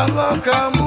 I'm locked come.